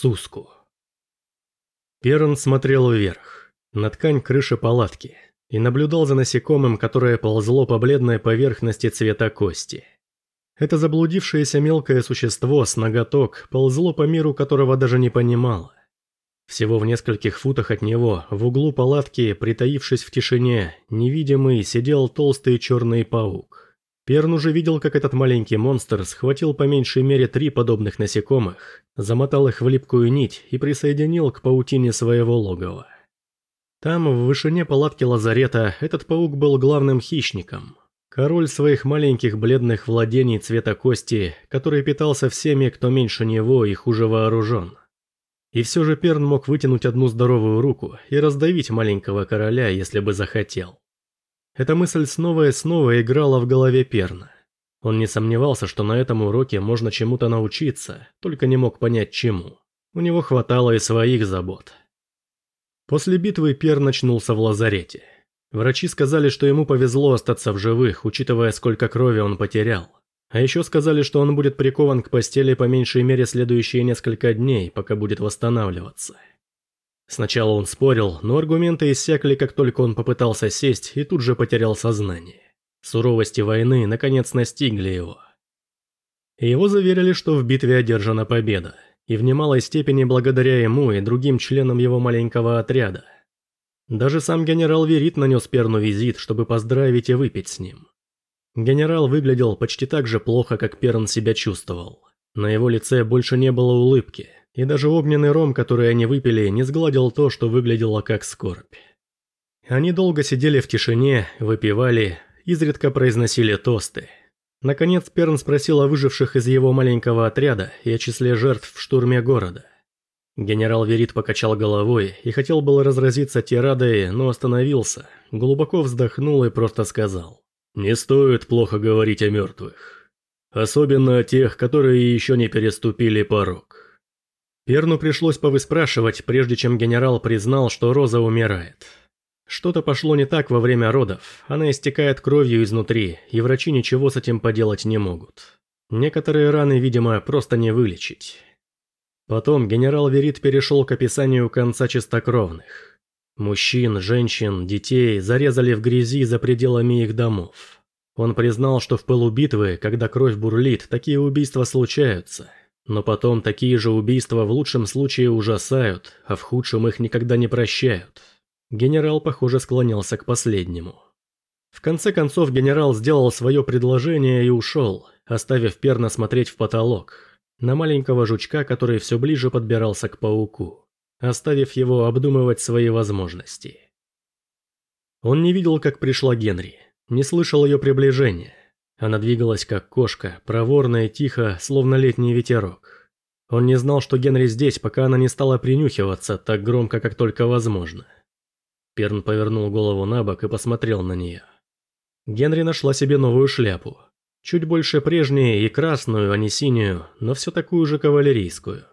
Суску. Перн смотрел вверх, на ткань крыши палатки, и наблюдал за насекомым, которое ползло по бледной поверхности цвета кости. Это заблудившееся мелкое существо с ноготок ползло по миру, которого даже не понимало. Всего в нескольких футах от него, в углу палатки, притаившись в тишине, невидимый, сидел толстый черный паук. Перн уже видел, как этот маленький монстр схватил по меньшей мере три подобных насекомых, замотал их в липкую нить и присоединил к паутине своего логова. Там, в вышине палатки лазарета, этот паук был главным хищником. Король своих маленьких бледных владений цвета кости, который питался всеми, кто меньше него и хуже вооружен. И все же Перн мог вытянуть одну здоровую руку и раздавить маленького короля, если бы захотел. Эта мысль снова и снова играла в голове Перна. Он не сомневался, что на этом уроке можно чему-то научиться, только не мог понять чему. У него хватало и своих забот. После битвы Перн очнулся в лазарете. Врачи сказали, что ему повезло остаться в живых, учитывая, сколько крови он потерял. А еще сказали, что он будет прикован к постели по меньшей мере следующие несколько дней, пока будет восстанавливаться. Сначала он спорил, но аргументы иссякли, как только он попытался сесть и тут же потерял сознание. Суровости войны наконец настигли его. Его заверили, что в битве одержана победа, и в немалой степени благодаря ему и другим членам его маленького отряда. Даже сам генерал Верит нанес Перну визит, чтобы поздравить и выпить с ним. Генерал выглядел почти так же плохо, как Перн себя чувствовал. На его лице больше не было улыбки, и даже огненный ром, который они выпили, не сгладил то, что выглядело как скорбь. Они долго сидели в тишине, выпивали, изредка произносили тосты. Наконец Перн спросил о выживших из его маленького отряда и о числе жертв в штурме города. Генерал Верит покачал головой и хотел было разразиться тирадой, но остановился, глубоко вздохнул и просто сказал. Не стоит плохо говорить о мертвых. Особенно о тех, которые еще не переступили порог. Перну пришлось повыспрашивать, прежде чем генерал признал, что Роза умирает. Что-то пошло не так во время родов, она истекает кровью изнутри, и врачи ничего с этим поделать не могут. Некоторые раны, видимо, просто не вылечить. Потом генерал Верит перешел к описанию конца чистокровных. Мужчин, женщин, детей зарезали в грязи за пределами их домов. Он признал, что в пылу битвы, когда кровь бурлит, такие убийства случаются. Но потом такие же убийства в лучшем случае ужасают, а в худшем их никогда не прощают. Генерал, похоже, склонялся к последнему. В конце концов генерал сделал свое предложение и ушел, оставив Перна смотреть в потолок, на маленького жучка, который все ближе подбирался к пауку оставив его обдумывать свои возможности. Он не видел, как пришла Генри, не слышал ее приближения. Она двигалась как кошка, проворно и тихо, словно летний ветерок. Он не знал, что Генри здесь, пока она не стала принюхиваться так громко, как только возможно. Перн повернул голову на бок и посмотрел на нее. Генри нашла себе новую шляпу. Чуть больше прежней и красную, а не синюю, но все такую же кавалерийскую.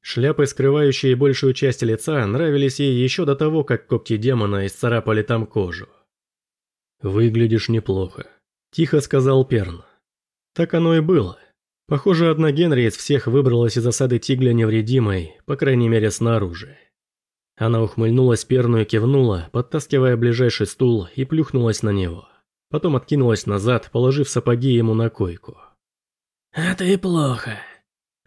Шляпы, скрывающие большую часть лица, нравились ей еще до того, как когти демона исцарапали там кожу. «Выглядишь неплохо», – тихо сказал Перн. Так оно и было. Похоже, одна Генри из всех выбралась из осады Тигля невредимой, по крайней мере снаружи. Она ухмыльнулась Перну и кивнула, подтаскивая ближайший стул и плюхнулась на него. Потом откинулась назад, положив сапоги ему на койку. «Это и плохо»,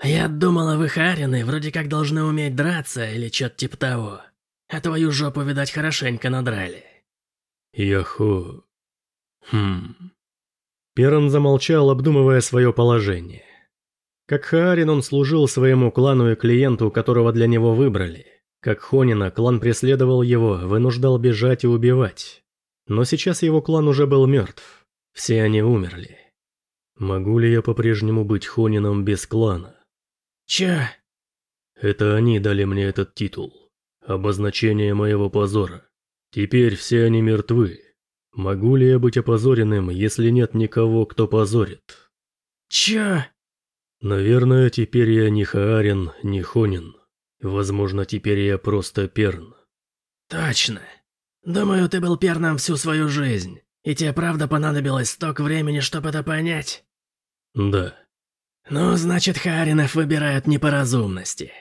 «Я думала, вы Харины вроде как должны уметь драться или что-то типа того. А твою жопу, видать, хорошенько надрали». «Яху...» «Хм...» Перон замолчал, обдумывая свое положение. Как Хаарин он служил своему клану и клиенту, которого для него выбрали. Как Хонина, клан преследовал его, вынуждал бежать и убивать. Но сейчас его клан уже был мертв. Все они умерли. Могу ли я по-прежнему быть Хонином без клана? Чё? Это они дали мне этот титул. Обозначение моего позора. Теперь все они мертвы. Могу ли я быть опозоренным, если нет никого, кто позорит? Чё? Наверное, теперь я не Хаарин, не Хонин. Возможно, теперь я просто Перн. Точно. Думаю, ты был Перном всю свою жизнь. И тебе правда понадобилось столько времени, чтобы это понять? Да. «Ну, значит, Харинов выбирают не по разумности.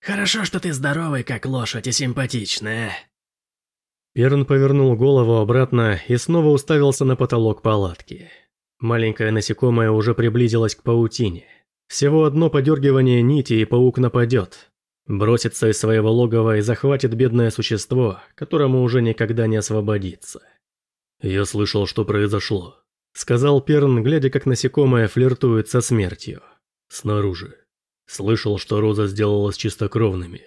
Хорошо, что ты здоровый, как лошадь, и симпатичная. Перн повернул голову обратно и снова уставился на потолок палатки. Маленькое насекомое уже приблизилось к паутине. Всего одно подергивание нити, и паук нападет. Бросится из своего логова и захватит бедное существо, которому уже никогда не освободиться. «Я слышал, что произошло», — сказал Перн, глядя, как насекомое флиртует со смертью. «Снаружи. Слышал, что Роза сделала с чистокровными».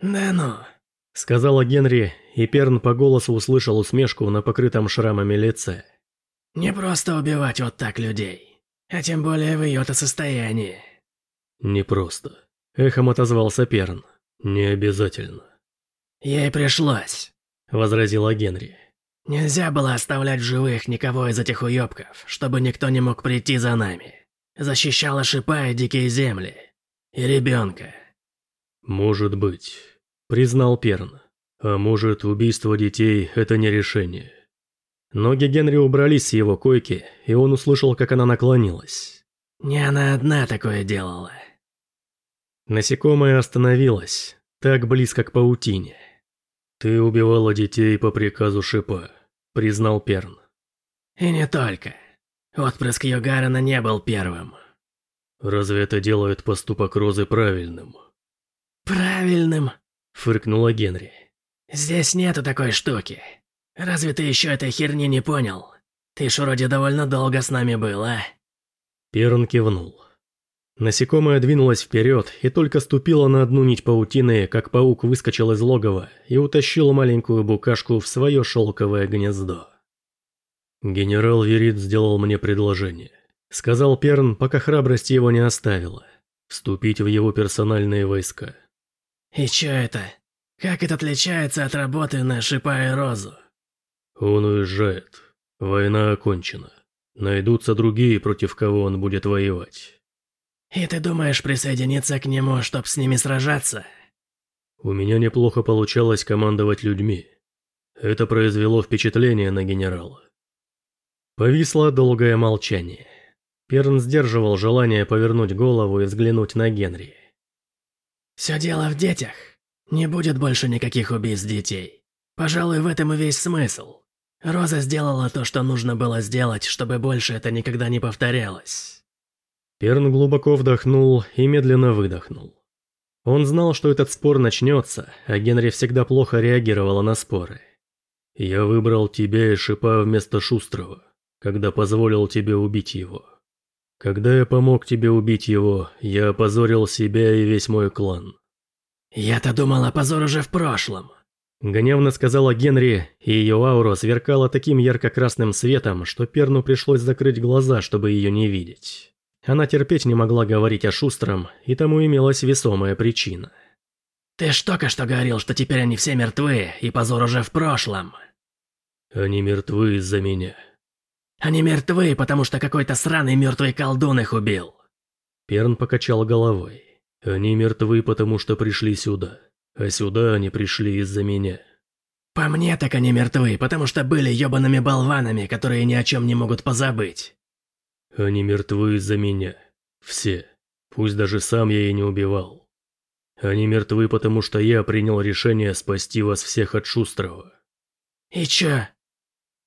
«Да ну», — сказала Генри, и Перн по голосу услышал усмешку на покрытом шрамами лице. «Не просто убивать вот так людей, а тем более в ее-то состоянии». «Не просто», — эхом отозвался Перн. «Не обязательно». «Ей пришлось», — возразила Генри. «Нельзя было оставлять живых никого из этих уёбков, чтобы никто не мог прийти за нами. Защищала шипа и дикие земли. И ребенка». «Может быть», — признал Перн. «А может, убийство детей – это не решение». Ноги Генри убрались с его койки, и он услышал, как она наклонилась. «Не она одна такое делала». Насекомое остановилось, так близко к паутине. «Ты убивала детей по приказу Шипа», – признал Перн. «И не только. Отпрыск Йогарана не был первым». «Разве это делает поступок Розы правильным?» «Правильным?» – фыркнула Генри. «Здесь нету такой штуки. Разве ты еще этой херни не понял? Ты ж вроде довольно долго с нами был, а?» Перн кивнул. Насекомое двинулось вперед и только ступило на одну нить паутины, как паук выскочил из логова и утащил маленькую букашку в свое шелковое гнездо. «Генерал Верит сделал мне предложение», — сказал Перн, пока храбрость его не оставила. «Вступить в его персональные войска». «И чё это? Как это отличается от работы на Шипа и Розу?» «Он уезжает. Война окончена. Найдутся другие, против кого он будет воевать». «И ты думаешь присоединиться к нему, чтоб с ними сражаться?» «У меня неплохо получалось командовать людьми. Это произвело впечатление на генерала». Повисло долгое молчание. Перн сдерживал желание повернуть голову и взглянуть на Генри. «Все дело в детях. Не будет больше никаких убийств детей. Пожалуй, в этом и весь смысл. Роза сделала то, что нужно было сделать, чтобы больше это никогда не повторялось». Перн глубоко вдохнул и медленно выдохнул. Он знал, что этот спор начнется, а Генри всегда плохо реагировала на споры. «Я выбрал тебя и Шипа вместо Шустрого, когда позволил тебе убить его. Когда я помог тебе убить его, я опозорил себя и весь мой клан». «Я-то думал, позор уже в прошлом», Гневно сказала Генри, и ее аура сверкала таким ярко-красным светом, что Перну пришлось закрыть глаза, чтобы ее не видеть. Она терпеть не могла говорить о Шустром, и тому имелась весомая причина. «Ты ж только что говорил, что теперь они все мертвы, и позор уже в прошлом». «Они мертвы из-за меня». «Они мертвы, потому что какой-то сраный мертвый колдун их убил». Перн покачал головой. «Они мертвы, потому что пришли сюда, а сюда они пришли из-за меня». «По мне так они мертвы, потому что были ебаными болванами, которые ни о чем не могут позабыть. Они мертвы из-за меня. Все. Пусть даже сам я и не убивал. Они мертвы, потому что я принял решение спасти вас всех от Шустрого. И чё?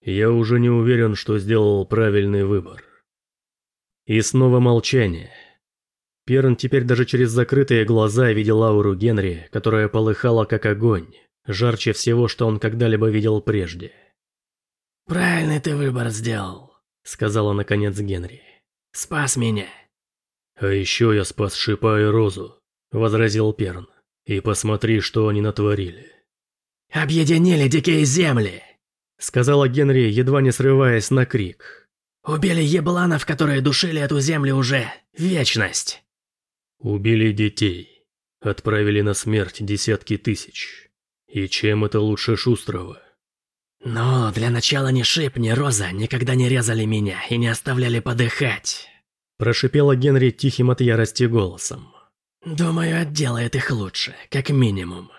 Я уже не уверен, что сделал правильный выбор. И снова молчание. Перн теперь даже через закрытые глаза видел ауру Генри, которая полыхала как огонь, жарче всего, что он когда-либо видел прежде. «Правильный ты выбор сделал», сказала наконец Генри. «Спас меня». «А еще я спас Шипа и Розу», — возразил Перн. «И посмотри, что они натворили». «Объединили дикие земли», — сказала Генри, едва не срываясь на крик. «Убили ебланов, которые душили эту землю уже вечность». «Убили детей. Отправили на смерть десятки тысяч. И чем это лучше Шустрого?» Но для начала ни Шип, ни Роза никогда не резали меня и не оставляли подыхать. Прошипела Генри тихим от ярости голосом. Думаю, отделает их лучше, как минимум.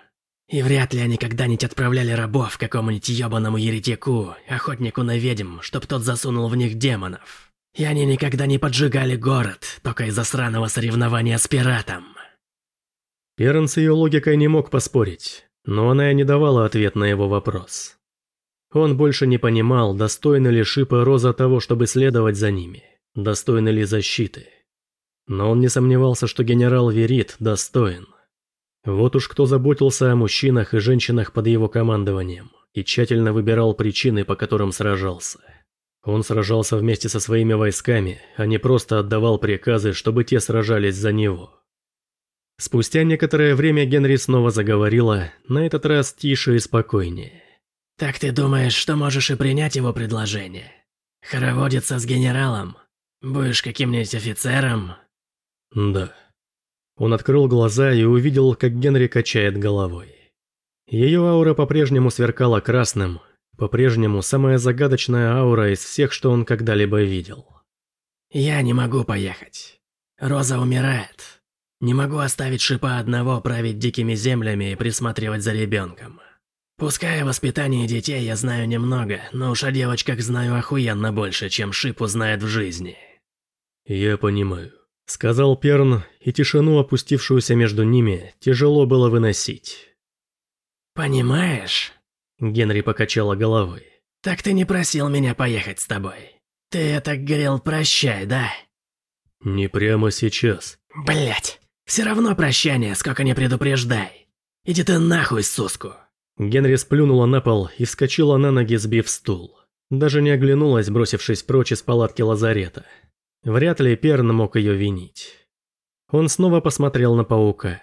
И вряд ли они когда-нибудь отправляли рабов какому-нибудь ебаному еретику, охотнику на ведьм, чтоб тот засунул в них демонов. И они никогда не поджигали город, только из-за сраного соревнования с пиратом. Перн с ее логикой не мог поспорить, но она и не давала ответ на его вопрос. Он больше не понимал, достойны ли Шип и Роза того, чтобы следовать за ними, достойны ли защиты. Но он не сомневался, что генерал Верит достоин. Вот уж кто заботился о мужчинах и женщинах под его командованием и тщательно выбирал причины, по которым сражался. Он сражался вместе со своими войсками, а не просто отдавал приказы, чтобы те сражались за него. Спустя некоторое время Генри снова заговорила, на этот раз тише и спокойнее. «Так ты думаешь, что можешь и принять его предложение? Хороводиться с генералом? Будешь каким-нибудь офицером?» «Да». Он открыл глаза и увидел, как Генри качает головой. Ее аура по-прежнему сверкала красным, по-прежнему самая загадочная аура из всех, что он когда-либо видел. «Я не могу поехать. Роза умирает. Не могу оставить Шипа одного править дикими землями и присматривать за ребенком. Пускай о воспитании детей я знаю немного, но уж о девочках знаю охуенно больше, чем Шип узнает в жизни». «Я понимаю», — сказал Перн, и тишину, опустившуюся между ними, тяжело было выносить. «Понимаешь?» Генри покачала головой. «Так ты не просил меня поехать с тобой. Ты это говорил прощай, да?» «Не прямо сейчас». Блять, все равно прощание, сколько не предупреждай. Иди ты нахуй, суску!» Генри сплюнула на пол и вскочила на ноги, сбив стул. Даже не оглянулась, бросившись прочь из палатки лазарета. Вряд ли Перн мог ее винить. Он снова посмотрел на паука.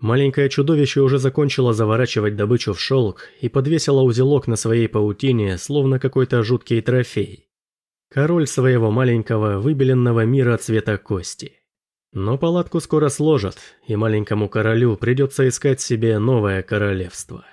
Маленькое чудовище уже закончило заворачивать добычу в шелк и подвесило узелок на своей паутине, словно какой-то жуткий трофей. Король своего маленького выбеленного мира цвета кости. Но палатку скоро сложат, и маленькому королю придется искать себе новое королевство.